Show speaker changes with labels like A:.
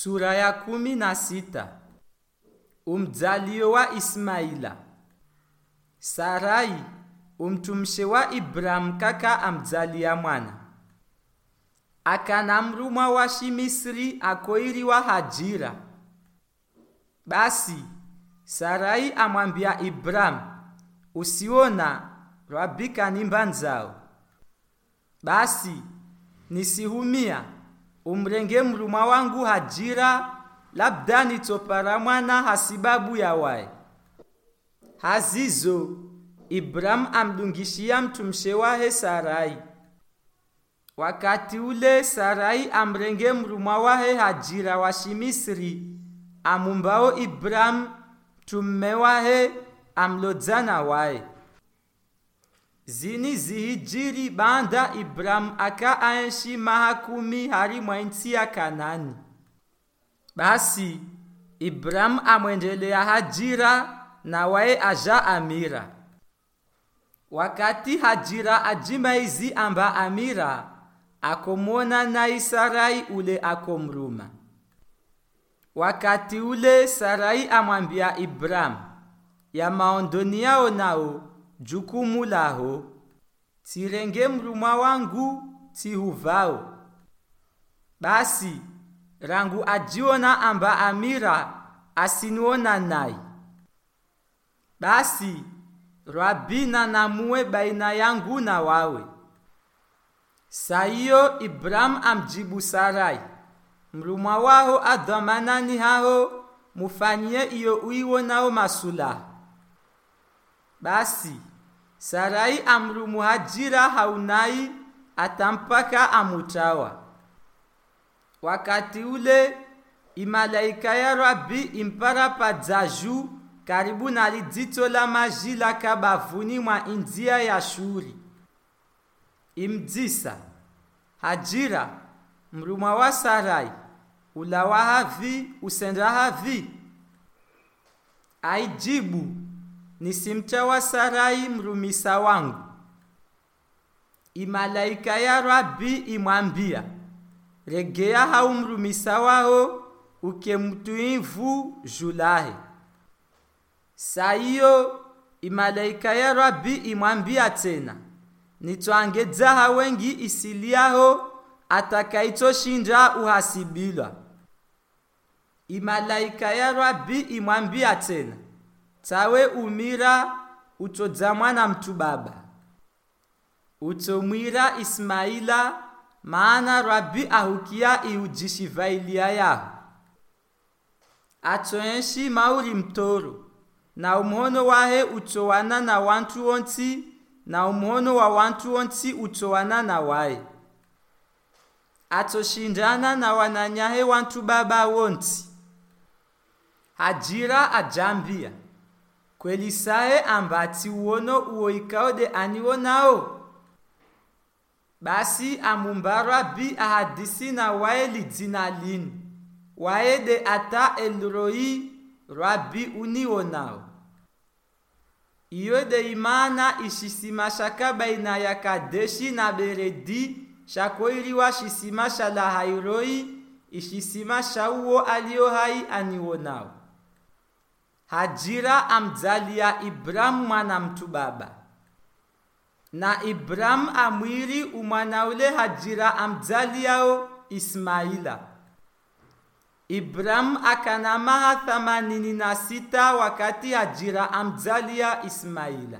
A: Sura ya kumi na sita. Umzalio wa Ismaila. Sarai umtumshe wa Ibrahimu kaka amzalia mwana. akanamruma wa Shimisri akoiri wa Hajira. Basi Sarai amwambia Ibrahimu, usiona Rabika nimba nzao. Basi nisihumia umrenge mruma wangu Hajira, labda nitopara mwana hasibabu ya wae. Hazizo Ibrahimu amdungishia mtumshe wahe Sarai. Wakati ule Sarai amrenge mruma wahe Hajira wa Shimisri amumbao Ibrahimu tumme wahe amlodzana wae zini zihijiri banda Ibrahim aka aenshi maha kumi hari mwa nchi ya Kanani. Basi Ibrahimu amwendelea Hajira na wae aja Amira. Wakati Hajira ajimaizi amba Amira akomwona nayi Sarai ule akomruma. Wakati ule Sarai amwambia Ibrahim ya maondoni yao nao jukumu laho tirenge mrumwa wangu tihuvao. Basi rangu ajiona amba Amira asiniona nai Basi Rabina namuwe baina yangu na wawe. Saiyo Ibrahimu amjibu Sarai, mrumwa waho adhamanani haho mufanyie iyo uiwonao masulaha. Basi Sarai amrumu Hajira haunai atampaka amutawa. Wakati ule imalaika ya Rabi impara padzaju karibu na lidzito la maji la kabavuni mwa india ya Shuri. Imdzisa Hajira mrumwa wa Sarai ulawa havi usenda havi aijibu nisimcha wa Sarai mrumisa wangu. Imalaika ya Rabi imwambia regea hau mrumisa waho ukemtuivu julahe. Saiyo imalaika ya Rabi imwambia tena nitwangedzaha wengi isiliaho atakaitoshinja uhasibilwa. Imalaika ya Rabi imwambia tena tawe umira utodza mwana mtu baba. Utomwira Ismaila maana Rabi ahukia iujishivailia yaho atoenshi mauri mtoro na umuhono wahe utowana na wantu onti na umuhono wa wantu onti utowana na waye atoshindana na wananyahe wantu baba wonti Hajira ajambia kwelisaye ambati uono uoikao de aniwo nao. Basi amumbarwa bi ahadisi na wae lidzina linu waye de ata eluroi rwa bi uniwo nao. Iyo de imana ishisimasha baina ya kadeshi na beredi shakoiriwa shisimasha la hairoi ishisimasha uwo alio hai aniwo nao. Hajira amzalia Ibram mwana mtu baba. Na Ibram amwiri umwana ule Hajira amzaliao Ismaila. Ibram akana maha thamanini na sita wakati Hajira amzalia Ismaila.